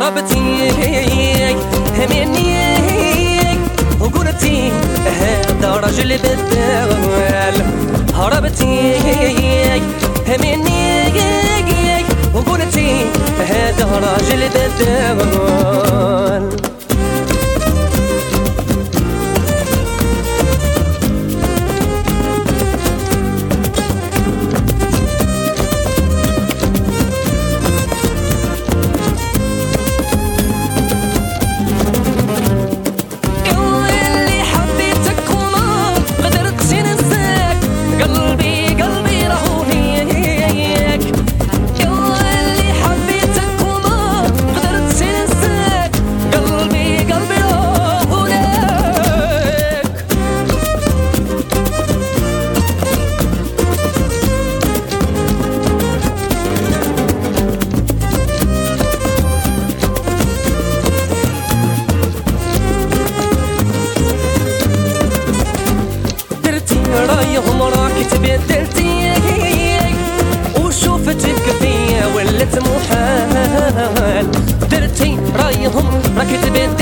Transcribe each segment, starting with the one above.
هربتي همني وقلتي هذا رجل بدال هربتي همني وقلتي هذا رجل بدال رايهم راك تبدلتي وشوفتك فيا ولت محال. درتي رايهم راك تبدلتي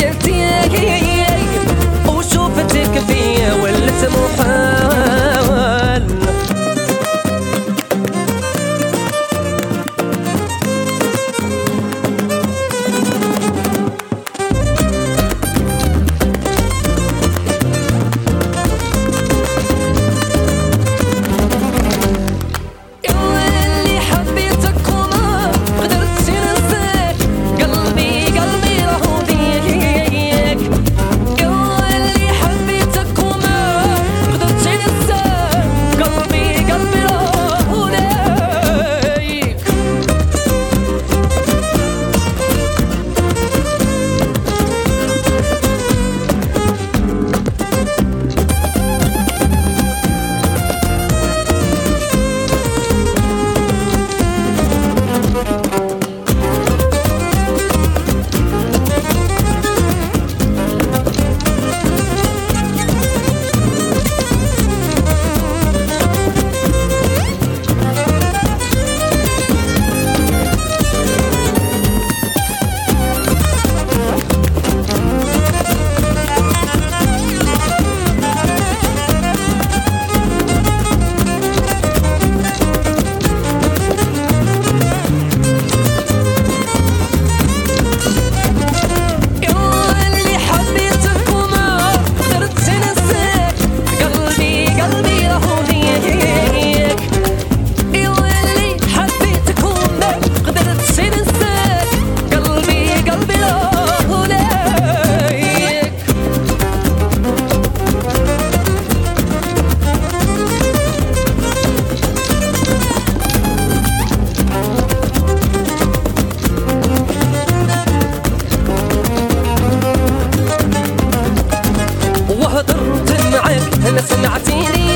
آه، ما سمعتيني.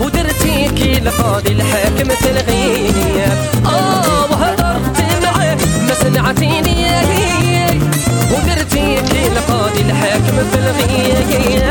ودرتي كي الحاكم الغياب آه ما سمعتيني. الحاكم الغياب